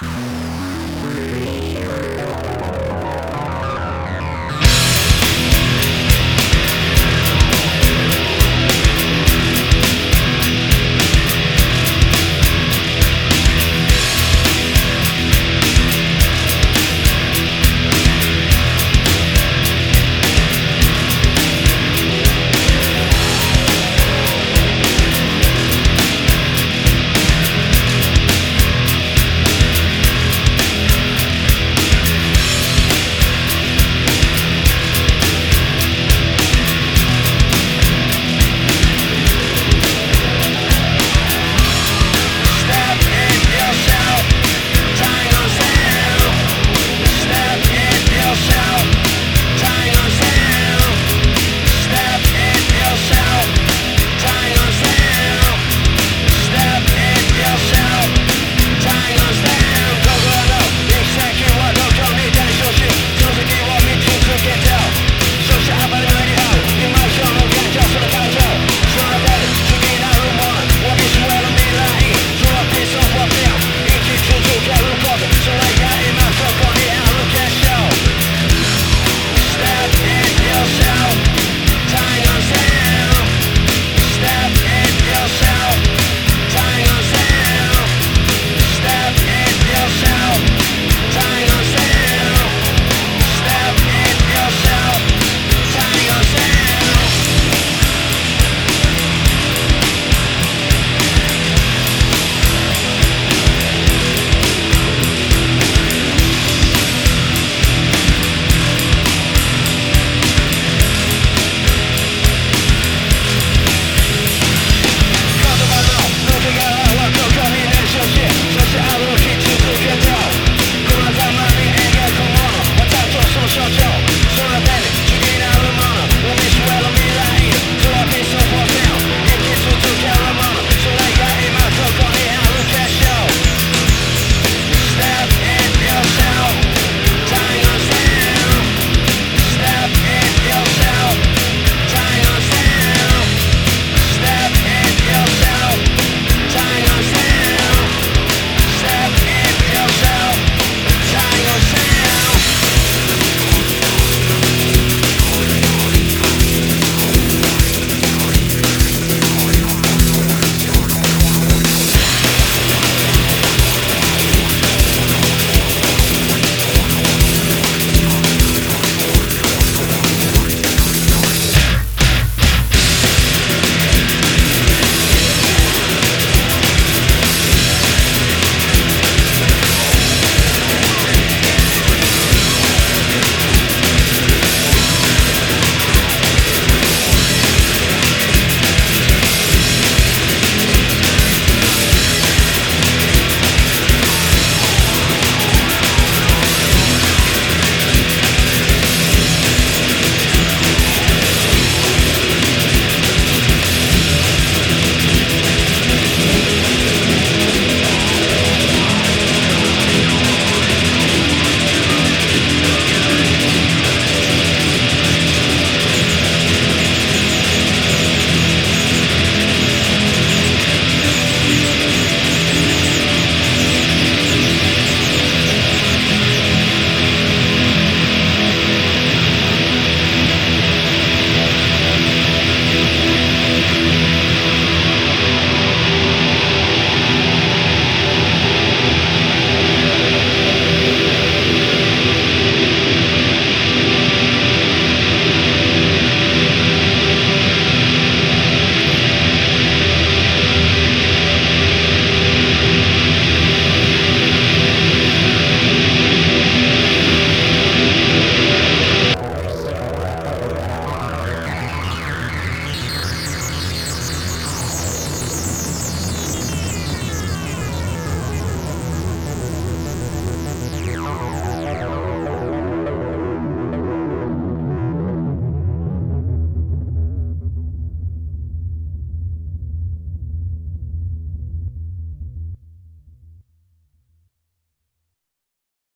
Bye.